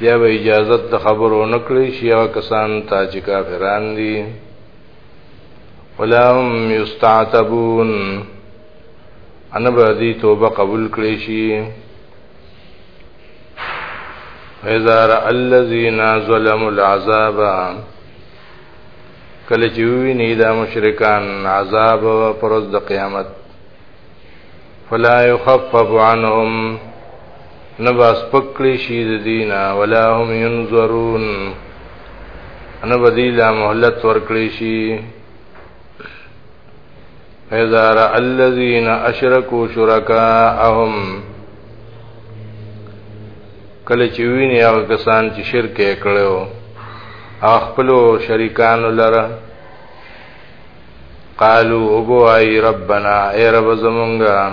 بیا به اجازت د خبرو نکړي شي هغه کسان ته چې کافران دي ولهم یستعتبون ان به دي توبه قبول کړي شي فإذا رأى الذين ظلموا العذاب کله چې ویني دا مشرکان عذاب پرز د قیامت فلا يخفف عنهم نه به سپک کړی شي د دوی نه ولا هم ينظرون نه به دوی له مهلت ورکړی شي اذا را الذين اشركوا شركاءهم کله چې ویني هغه کسان چې شرک یې کړو خپل شریکان لره قالو او بو ای ربنا ای رب زمونږه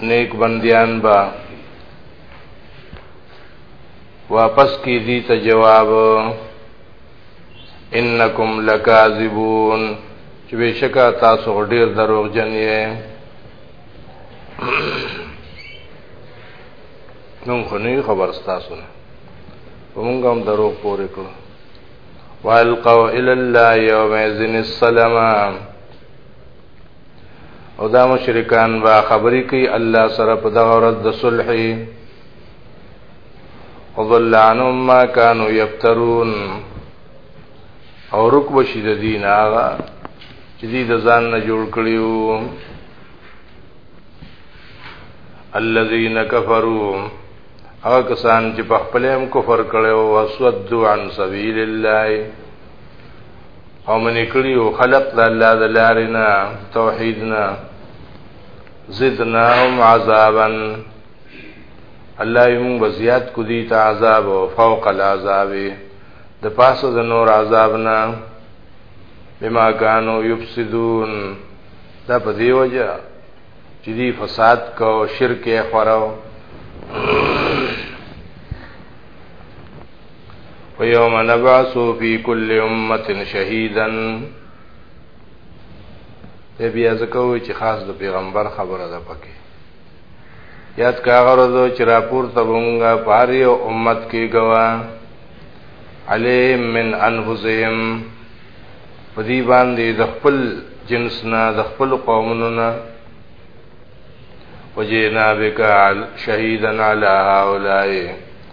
نیک بندیان با واپس کی دی ته جواب انکم لکاذبون چې بشکا تاسو ډیر دروغ جن یې نو خو نه خبر تاسو نه ومونږ هم دروغ پورې کړو والقوا الى الله يوم السلام او دا مشرکان با خبرې کوي الله سره په دغه ورځ د صلح وضل عنهم ما كانوا يفترون او رکب شي د دین هغه چې دې د ځان نه جوړ کړیو الذين كفروا هغه کسان چې په خپل هم کفر کړو او سودو عن سبیل الله او منې کړی او خلق د الله د لارې نه توحید نه زدناهم عذابا الله یې موږ زیات کو دي ته عذاب او فوق العذاب د پاسه د نور عذاب نه بما کانو یفسدون دا په دی وجه چې دی فساد کو شرک یې خوراو ويوم نبعث في كل امه شهيدا به بیا ځکوي چې خاص د پیغمبر خبره ده پکې یاد کاغه ورځو چې راپور ته مونږه په هر یو امت کې غوا علی من انفسهم په دې باندې د خپل جنس نه د خپل قومونو نه وجینا بک شهیدن علی هؤلاء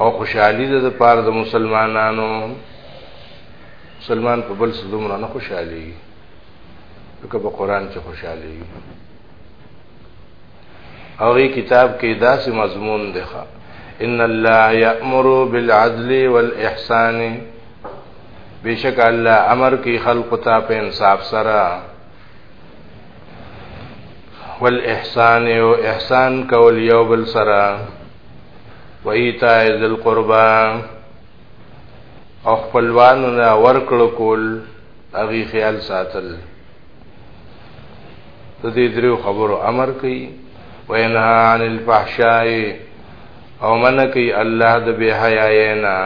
او خوشحالي ده د پاره د مسلمانانو مسلمان په بل څه دومره نه خوشحالي لکه په قران کې خوشحالي او ای کتاب کې داسې مضمون دی ښا ان الله یامر بالعدل والاحسان بشک الله امر کوي خلق ته په انصاف سره والاحسان او احسان کول یو بل سره و ایتاء ذل قربا او خپلوانو نه ورکړو کول هغه خیال ساتل د دې درو خبرو امر کوي وینها عن الفحشاء او من کوي الله د بے حیاینا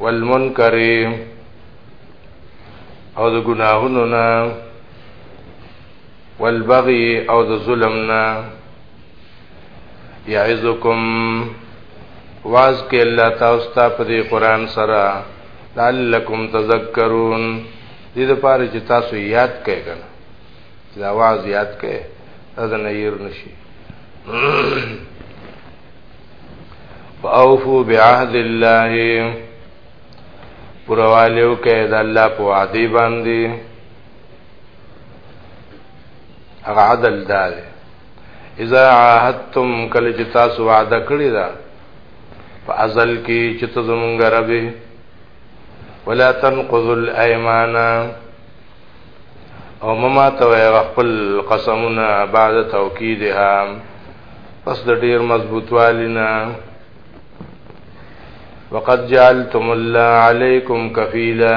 والمنکر او د ګناهونو نه والبغي او د ظلم نه یعزکم واز کې الله تاسو ته په دې قران سره لعلکم تذکرون دې لپاره چې تاسو یاد کړئ کنه چې دا واز یاد کړئ دا نه ير نشي واوفو بعهد الله پروالیو کې د الله په وعده باندې هغه عدل دا دی اذا عاهدتم کله چې تاسو وعده کړی دا په ازل کې چې ته زمونږ رب ولا تنقضوا الايمان او مما توي خپل قسمونه بعد توکیدها پس د ډیر مضبوط والینا وقد جعلتم الله عليكم كفيلا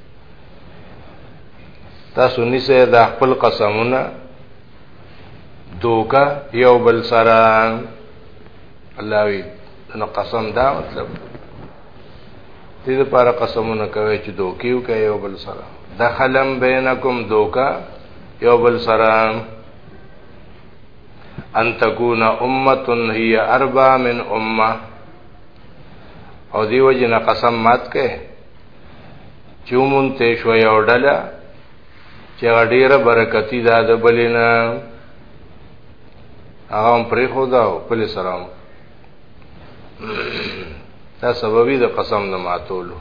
تاسو نیسه دا خپل قسمونه دوکا یو بل سره الله وی نو قسم دا مطلب دې لپاره قسمونه کوي چې دوکیو کوي یو بل سره دخلم بینکم دوکا یو بل سره ان تکون امه هي اربع من امه او دیو جن قسم مات کئ چې مونږ ته شو یو ډله چې ډیره برکتی ده د بلینا هغه هم پرې خو دا او پلي سره هم دا سببي د قسم نه ماتولو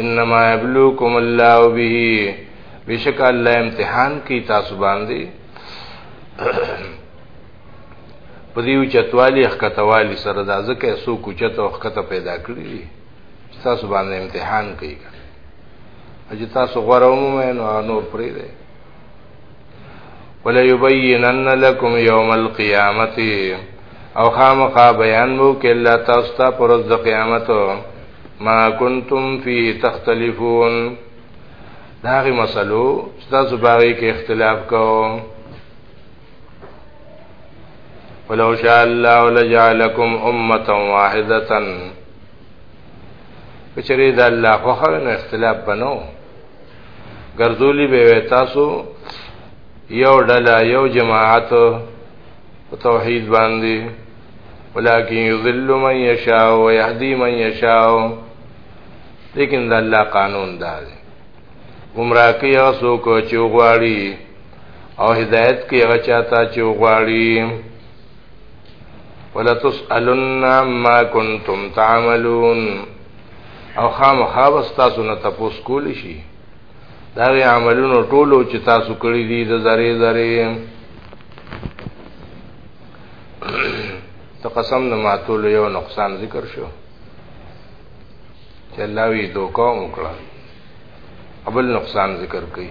انما یبلوکم الله به بشک الله امتحان کی تاسو باندې په دې اوچتوالي ښکتوالي سره دا ځکه یې څوک اوچته او ښکته پیدا کړي دي چې تاسو باندې امتحان کوي که چې تاسو غوره ومومئ نو هغه نور پرېږدئ وليبينن لكم يوم القيامه او خامخا بیان مو کې الله تاسو ته پر ورځ د قیامت ما کنتم فيه تختلفون داغي مسلو تاسو باغی کې اختلاف کوو ولو شاء الله لجعلكم امه واحده کچری دا الله خو خو نو اختلاف بنو ګرځولی به تاسو یو ډله یو جماعت په توحید باندې ولکن یذل من یشاء و یهدی من یشاء لیکن دا الله قانون دا دی گمراه کوي هغه څوک چې غواړي او هدایت کوي هغه چاته چې وغواړي ولا تسالن ما كنتم تعملون او خامخا بس تاسو نه تاسو کول شي دا غي عملونو ټولو چې تاسو کړی دي د زری زری ته قسم نه ماتول یو نقصان ذکر شو چې الله وی دوکا وکړه ابل نقصان ذکر کړي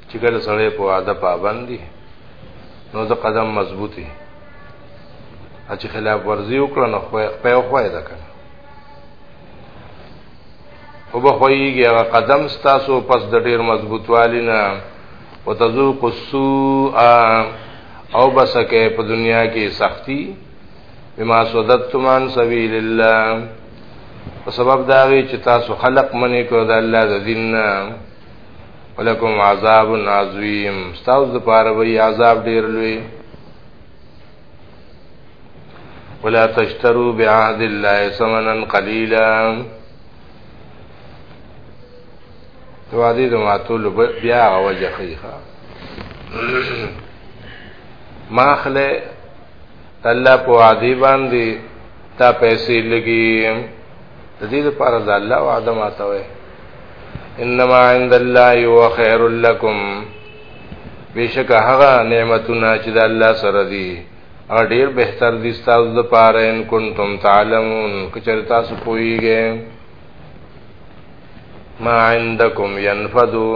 چې کله سړی په وعده پابند دي نو د قدم مضبوطي چې خلاف ورزي وکړه نو خو په خو ده کنه او به خوېږي هغه قدم ستاسو پس د ډیر مضبوطوالی نه وتذوق السوء او بسکه په دنیا کې سختی بما صددتم عن سبیل الله په سبب دا وی چې تاسو خلق منی کو د الله د دین نه ولکم عذاب عظیم ستاسو لپاره وی عذاب ډیر لوی ولا تشتروا بعهد الله ثمنا قليلا وادي د ماتول بیا وجه خيخه ماخله الله په عادي باندې تا پیسې لګي د دې لپاره د الله وعده ماتوي انما عند الله هو خير لكم بشک هغه نعمتونه چې د الله سره دي او ډیر بهتر دي تاسو د پاره ان کنتم تعلمون کچر تاسو پوهیږئ ما عندكم ينفدو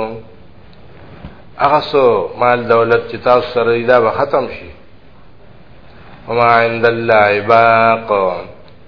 هغه سو مال دولت چې تاسو سره دا به ختم شي وما عند الله باق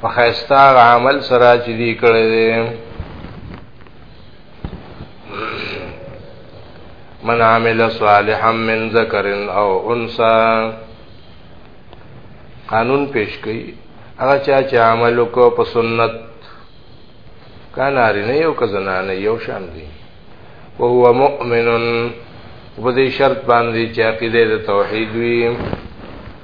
په خیستا عمل سره چې دی کړی دی من عمل صالحا من ذکر او انسا قانون پیش کړي هغه چا چې عمل وکړ په سنت کان ارینه یو کزنانه یو شان دی او هو مؤمن په دې شرط باندې چې عقیده د توحید وي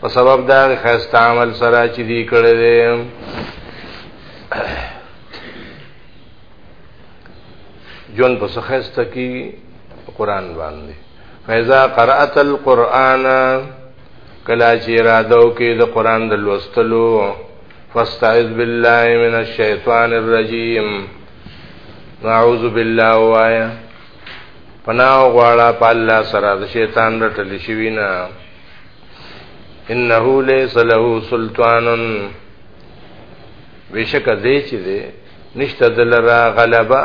په سبب دا خسته عمل سره چې دی کړی دی جون په خسته کې قران باندې فیزا قرات القرآن کلا چې ارادو کې د قران د لوستلو فاستعذ بالله من الشیطان الرجیم نعوذ بالله وایا پناه غواړه په الله سره د شیطان رټل شي وینا انه ليس له سلطان بشک دې چې دې نشته دلرا غلبا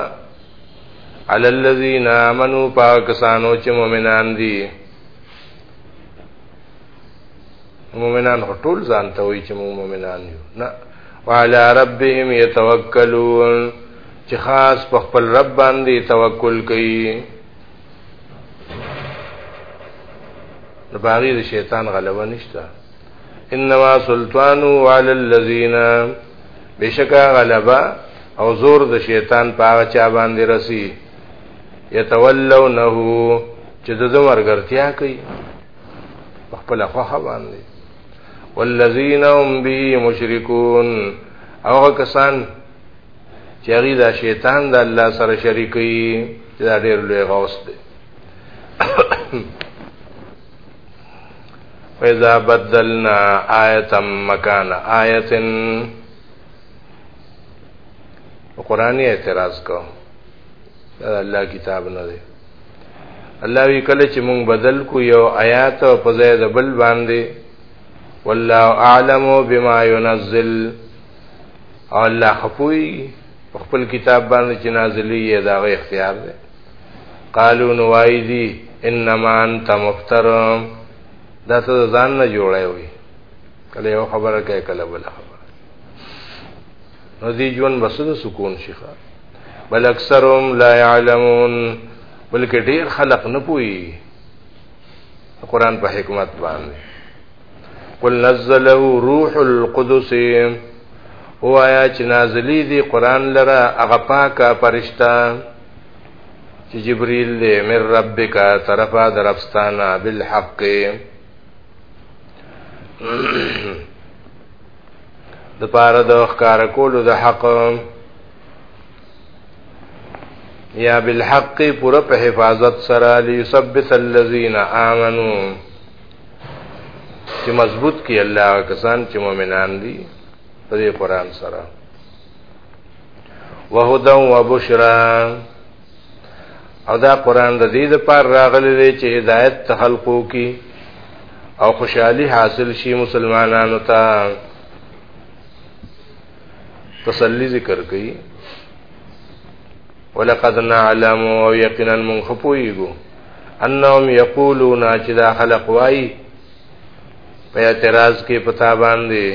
علی الذین آمنو پاکستانو چې مؤمنان دي مؤمنان ټول ځان ته وایي چې موږ مؤمنان یو نه وعلى ربهم يتوکلون چې خاص په خپل رب باندې توکل کوي د باغی د شیطان غلبه نشته انما سلطان علی الذین بشکا غلبه او زور د شیطان پاغه چا باندې رسی یتولونه چې د مرګرتیا کوي خپل خوخه باندې والذین هم به مشرکون او کسان چې هغه دا شیطان د الله سره شریکي چې دا ډېر لوی غوس دی فإذا بدلنا آية مكان آية قرآنی اعتراض کو دا الله کتاب نه دی الله وی کله چې مونږ بدل کو یو آیات او په ځای د بل باندې والله اعلم بما ينزل او الله خپوي په خپل کتاب باندې چې نازلې یې دا غي اختیار دی قالو نوای دی انما انت مفتر دا ته ځان نه جوړای وي کله یو خبره کوي کله بل خبره نو دی جون بسره سکون شيخه بل اکثرهم لا يعلمون بلکې ډیر خلق نه پوي قرآن په حکمت باندې قل نزله روح القدس هو آیا چې نازلی دی قران لره هغه پاکه فرشتہ چې جبريل دی من ربک طرفا درفستانا بالحق د پاره د ښکار کولو د حق یا بالحق پر په حفاظت سره ليثبت الذين امنوا چې مضبوط کی الله کسان چې مؤمنان دي په دې قران سره وهدا وبشرا او دا قران د دې لپاره راغلی دی چې هدایت ته خلقو کی او خوشحالی حاصل شي مسلمانانو ته تسلی ذکر کړي ولقد نعلم او یقینا من خپویګو انهم یقولون چې دا خلق وایي په اعتراض کې پتا باندې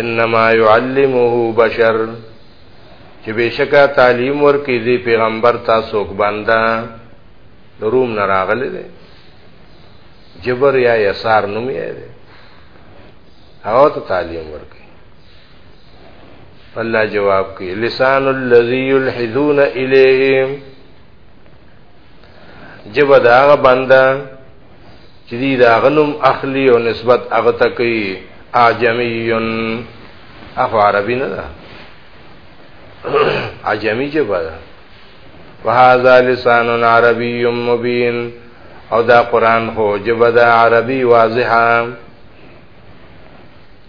انما يعلمه بشر چې بشکا تعلیم ورکې دی پیغمبر تاسو کو بندا روم نه راغلی دی جبر یا یسار نوم یې دی او ته تعلیم ورکې الله جواب کوي لسان الذي يلحدون اليهم جب دا هغه بنده چې دی دا غنم اخلي او نسبت هغه ته کوي اعجمیون اخو عربي نه ده عجمی جب ده وهذا لسان عربي مبين او دا قران خو جب ده عربي واضحه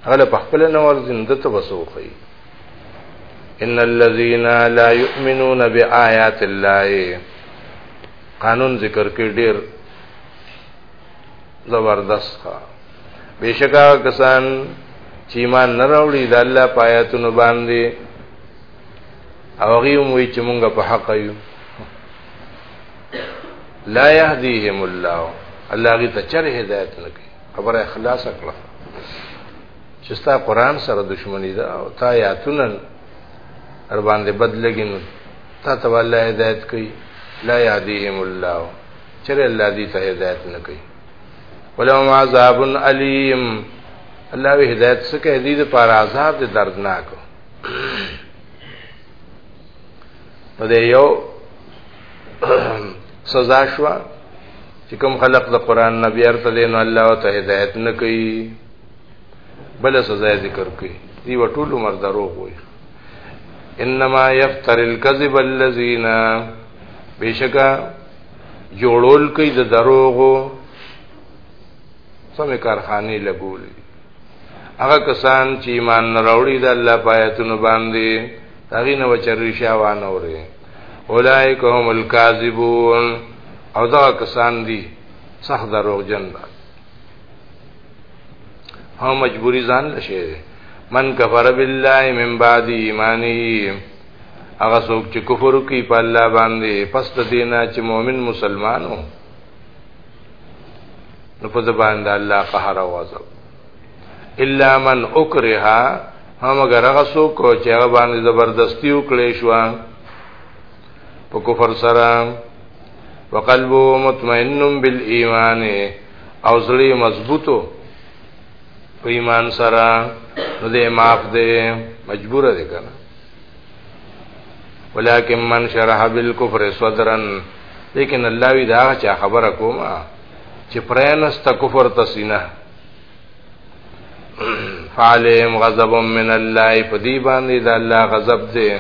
هغه په خپل نور زنده ته وسوخی ان الذين لا يؤمنون بآيات الله قانون ذکر کې ډېر زبردست ښه بشکا کسان چې ایمان نه راوړي د الله پایاتونو باندې او غيوم وی چې مونږ په حق یو لا يهديهم الله الله غي ته چر هدایت نه کوي خبره اخلاص کړه چې ستا قران سره دښمنی ده او تا یاتونن ار باندې بدلګین تا ته الله هدایت کوي لا یادیهم الله چر الله دې ته هدایت نه کوي ولهم عذاب الیم الله وی هدایت څخه دې د پار عذاب دې دردناک نو دې یو سزا شو چې کوم خلق د قران نبی ارته دین الله ته هدایت نه کوي بل سزا ذکر کوي دی ټول عمر دروغ وي انما يفتر الكذب الذين بشکا جوړول کوي د دروغو سمې کارخانه لګول هغه کسان چې ایمان نه راوړي د الله پایتونو باندې هغه نو چرې شاوان اوري اولائک هم الکاذبون او دا کسان دي صح دروغ جن او مجبوری ځان لشه ده من کفر بالله من بعد ایمانه هغه څوک چې کفر کوي په الله باندې پس د دینه چې مؤمن مسلمانو نو په زبان د الله قهر او غضب الا من اکره هم اگر هغه څوک چې هغه باندې زبردستی وکړي شو په کفر سره وقلبه مطمئن بالایمان او زړی مضبوطو په ایمان سره نو دې معاف دې مجبور دې کنه ولکن من شرح بالکفر صدرا لیکن الله وی دا چا خبره کومه چې پرانست کفر تسینه فعلیم غضب من الله په دې باندې دا الله غضب دې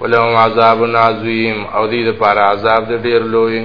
ولهم عذاب عظیم او دې لپاره عذاب دې ډیر لوی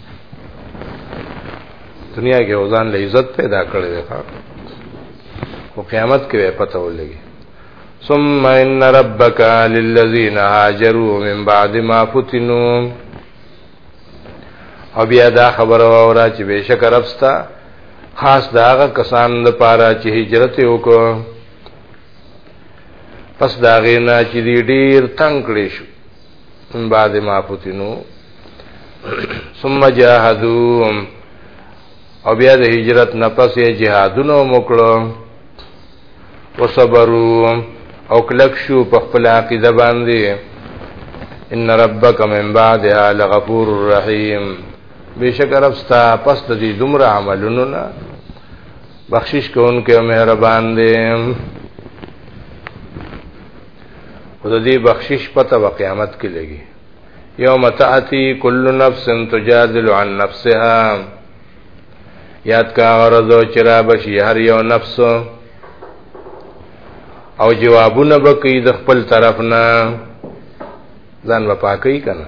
دنیا کې وزن له عزت پیدا کړی دی او قیامت کې به پته ولګي ثم ان ربك للذين هاجروا من بعد ما فتنوا او بیا دا خبره وره چې بشک ربستا خاص داغه کسان د پاره چې هجرت وکړو پس داغه نه چې ډیر تنگ کړی شو من بعد ما فتنو ثم جاهدوهم او بیا د هجرت نه پس یې جهادونه وکړو وصبروا او کلک شو په خپل عقیده باندې ان ربک من بعدها لغفور رحیم بشک رب ستا پس د دې دومره عملونو نه بخشش کوونکی مهربان دی او د دې بخشش پته په قیامت کې لګي یوم تاتی کل نفس تجادل عن نفسها یاد کا غرضو چرا بشي هر یو نفس او جوابونه بکی د خپل طرف نه ځان په پاکي کنه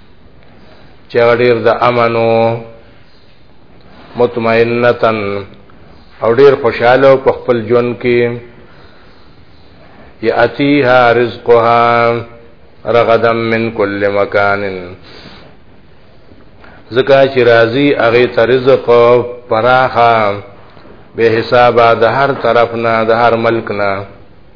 چې هغه ډېر د امن و مطمئنتن او ډېر خوشاله او په خپل ژوند کې یاتیها رزقها رغدا من کل مکان زکا چې راضی هغه ته رزق پراخه به حساب د هر طرف نه د هر ملک نه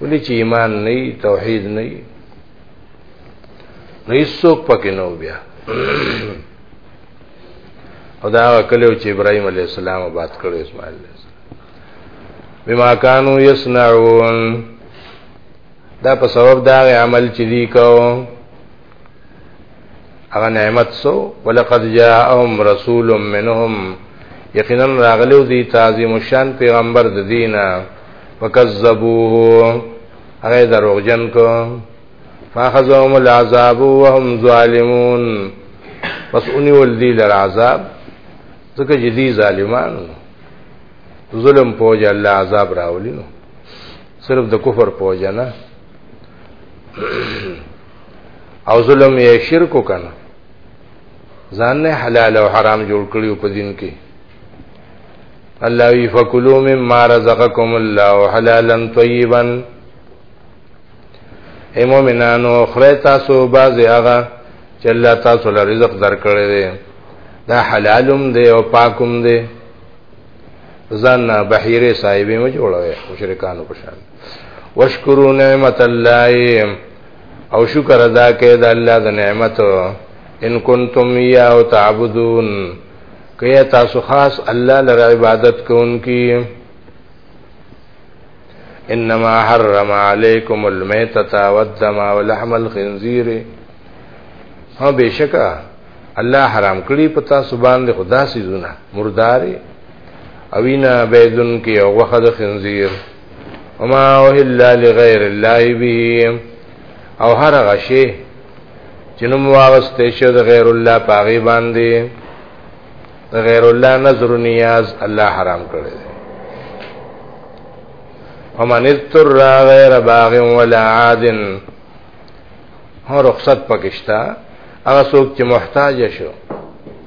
ولې چې ایمان نه توحید نه نو هیڅوک پکې نه بیا او دا کله چې ابراهيم عليه السلام آباد کړو اسماعیل عليه السلام بما كانوا يصنعون دا په سبب دا عمل چې دی کوو هغه نعمت سو ولقد جاءهم رسول منهم یقینا راغلو دی تعظیم شان پیغمبر د دینه وکذبوه هغه دروغجن کو فاخذهم العذاب وهم ظالمون پس اونی ول دی لر عذاب ځکه جدي ظالمان ظلم پوجا الله عذاب راولینو صرف د کفر پوجا نه او ظلم یې شرک وکنه ځان نه حلال او حرام جوړ کړیو په دین کې الله وی فکلوا مما رزقکم الله حلالا طیبا اے مومنانو خره تاسو باز هغه چې الله تاسو له رزق درکړی دی دا حلالم دی او پاکم دی ځان بحیره صاحب مو جوړوي مشرکانو په شان وشکرو نعمت الله او شکر ادا کړئ د الله د نعمت ان کنتم یا تعبدون کیا تاسو خاص الله لپاره عبادت کوونکی انما حرم علیکم المیتۃ والدم ولحم الخنزیر ها بشکا الله حرام کړی پتا سبحان دې خدا سي زونه مرداري اوینا بيدن کې او وخد خنزیر وما اوهل لغیر الله به او هر غشي چې نوم واغسته شو د غیر الله پاغي باندې د غیر الله نظر نیاز الله حرام کړی دی ومن اضطر غیر باغ ولا عاد هو رخصت پکشتا هغه څوک چې محتاج شو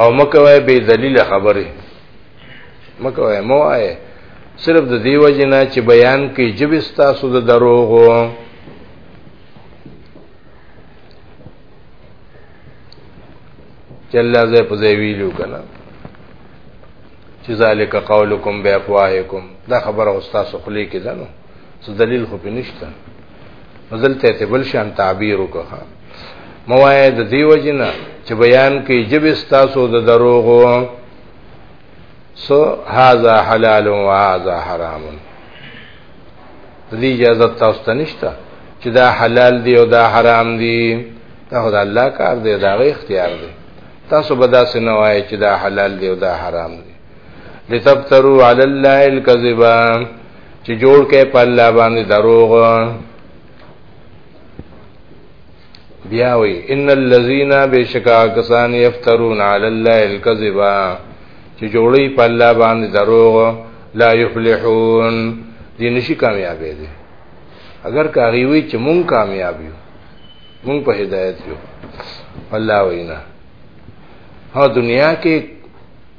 او مکه وای به دلیل خبره مکه وای مو آئے صرف د دیو جنا چې بیان کوي جب تاسو د دروغو چله زه په ځای ویلو کنه چې ذالک قولکم بیافواهکم دا خبره استاد خلی کې ده نو څه دلیل خو پینشته دلته ته بل شان تعبیر وکړه موایه د دیو جنا چې بیان کې جب استاسو د دروغو سو هاذا حلال و هاذا حرام دې اجازه تاسو ته نشته چې دا حلال دی او دا حرام دی دا خدای الله کار دی دا غي اختیار دی تاسو به داسې نه وایي چې دا حلال دی او دا حرام دی لتبترو علی الله الكذبا چې جوړ کې په الله باندې دروغ بیا وی ان الذين بشکا کسان یفترون علی الله الكذبا چې جوړي په الله باندې دروغ لا یفلحون دې نشي کامیابې دي اگر کاغي وی چې مونږ کامیاب یو مونږ په هدایت یو الله وینا ها دنیا کې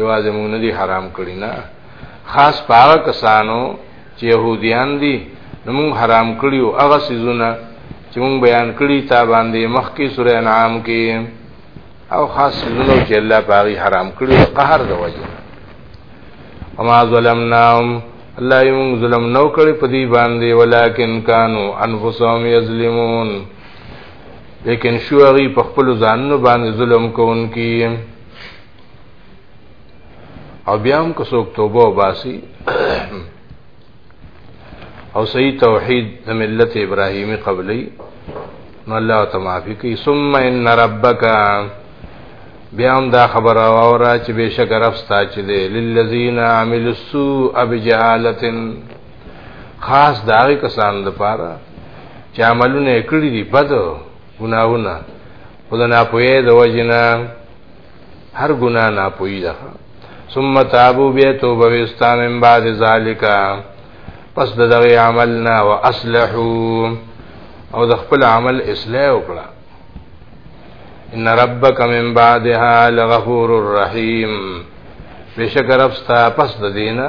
یوازې موږ نه دي حرام کړی نه خاص پاره کسانو چې يهوديان دي نو موږ حرام کړی او هغه سيزونه چې موږ بیان کړی تا باندې مخکې سورې انعام کې او خاص سيزونه چې الله پاغي حرام کړی قهر د وجه وما ظلمناهم الله یې موږ ظلم نو کړی په دې باندې ولکن کانوا انفسهم یظلمون لیکن شو هغه په خپل ځانونو باندې ظلم کوونکی او بیا هم که څوک توبه وباسي او صحیح توحید د ملت ابراهیمی قبلی نو الله ته معافي کوي ثم ان ربک بیا هم دا خبره واورا چې بشک رب ستا چې دی للذین عملوا السوء بجهالتن خاص داغه کسان لپاره چې عملونه کړی دي بد ګناونه خدای نه پوهه د وجنه هر ګنا نه پوهی ده ثم تابو بیا توبه وستا من بعد ذالک پس د دغه عملنا واصلحو او د خپل عمل اصلاح وکړه ان ربک من بعدها لغفور الرحیم بشک رب ستا پس د دینه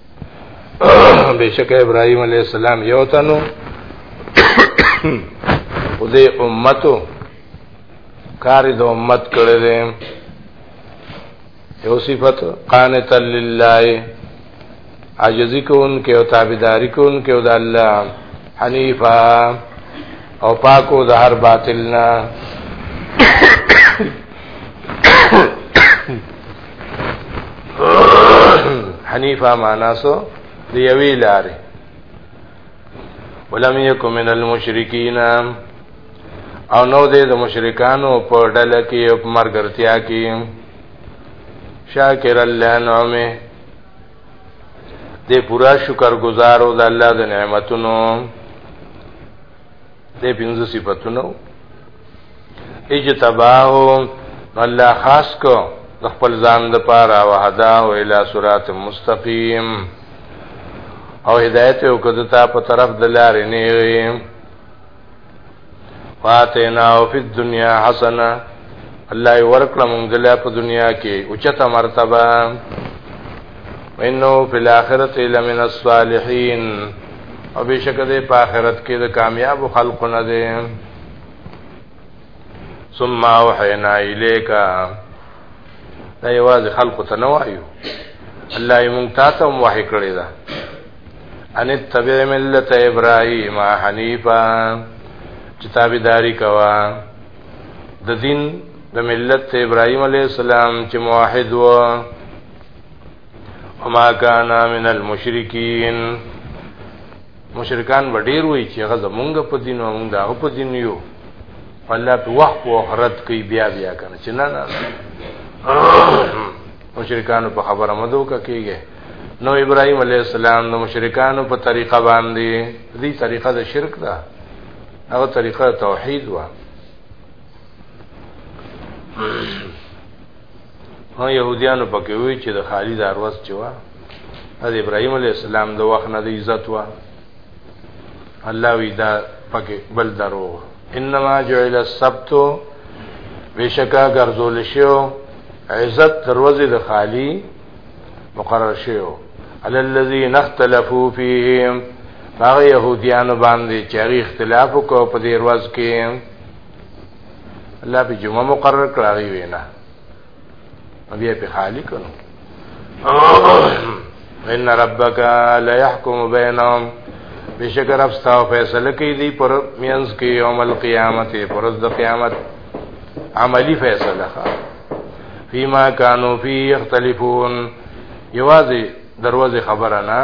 بشک ابراهيم عليه السلام یو تنو او دې امتو کار د امت کړي دي یو صفت قانت لله عاجزی کون کې او تابعداري کون کې او د الله حنیفا او پاکو د هر باطل نه حنیفه معنا سو دی یوی لارې ولم یکم من المشرکین او نو دې د مشرکانو په ډله کې او مرګرتیا کې شاکر الله نعمه دې پورا شکر گزارو د الله د نعمتونو دې پنځه صفاتونو اجتباه الله خاص کو د خپل ځان د پاره او هدا او الی صراط مستقیم او هدایت او کدتا په طرف د لارې نه وي واتینا او فی الدنیا حسنه الله ورکړه مونږ دلته په دنیا کې اوچته مرتبه وانه فی الاخرته لمن الصالحین او بشک دې په آخرت کې د کامیاب خلقو نه دي ثم اوحینا الیک دا یوازې خلقو ته نه وایو الله یې مونږ ته هم وحی کړی دا ان تبع ملت ابراهیم حنیفا چې تابعداري کوا د دین د ملت ابراهیم علی السلام چې موحد و وما كان من المشركين مشرکان وړیر وای چې هغه زمونږ په دین او موږ دغه په دین یو الله په وخت او خرت کوي بیا بیا کنه چې نه نه مشرکان په خبره مدو کېږي نو ابراهيم عليه السلام د مشرکانو په طریقه باندې دې طریقه د شرک ده هغه طریقه توحید و نو يهوديانو پکې وی چې د خالي د اروز چې وا د ابراهيم عليه السلام د وخت نه د عزت وا الله وی دا پکې بل درو انما جعل السبت بشکا ګرځول شو عزت دروازه د خالي مقرر شو علی الذين اختلفوا فيهم هغه يهوديان باندې چې اختلاف وکړ په دې ورځ کې الله په جمعه مقرر کړی وینا بیا په خالی کړو ان ربک لا يحكم بينهم بشک رب ستا فیصله کوي دی پر مینز کې یوم القیامت پر د قیامت عملی فیصله فيما كانوا فيه يختلفون یوازې دروازه خبره نه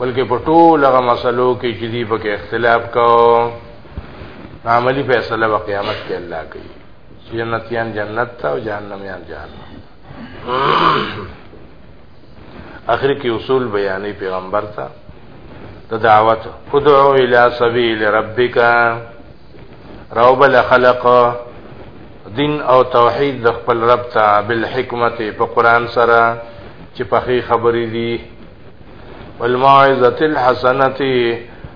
بلکې په ټول هغه مسلو کې چې دی په اختلاف کوي عملی فیصله په قیامت کې الله کوي جنتیان جنت ته او جهنميان جهنم اخر کې اصول بیانې پیغمبر ته د دعوت ادعو الى سبيل ربک روب الخلق دین او توحید د خپل رب ته بالحکمت په قران سره چې په خبرې دي والموعظه الحسنه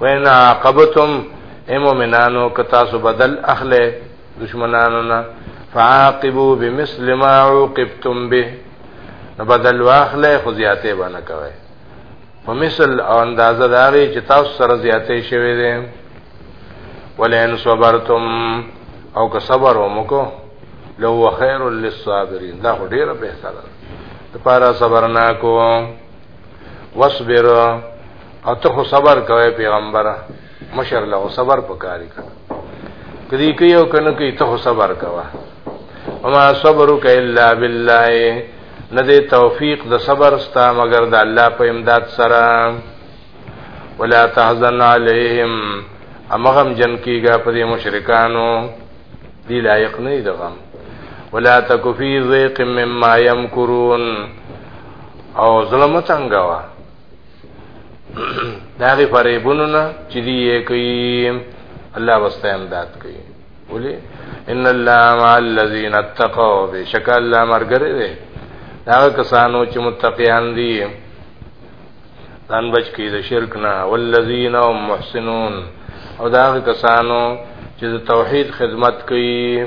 وینا عاقبتم اے مومنانو که تاسو بدل اخله دشمنانو نه فعاقبوا بمثل ما عوقبتم به نو بدل واخله خو زیاتې باندې کوي په مثل او اندازه داري چې تاسو سره زیاتې شوي دي ولئن صبرتم او که صبر ومکو لو خير للصابرين دا ډیره بهتره ده لپاره صبر نه کو واصبر او ته خو صبر کوې پیغمبره مشر له صبر پکاري کړه کدی کوي او کنه کوي ته خو صبر کوه وما صبرك الا بالله نه دې توفیق د صبر ستا مگر د الله په امداد سره ولا تحزن عليهم امغم جن کیږي په دې مشرکانو دی لایق نه دی غم ولا تک فی ضیق مما یمکرون او ظلم څنګه وا دا غي فریبونو نه چې دی یې کوي الله واسطه امداد کوي ولي ان الله مع الذين اتقوا بشک الله مرګره دی دا کسانو چې متقیان دي ځان بچ کی د شرک نه والذین هم محسنون او دا کسانو چې د توحید خدمت کوي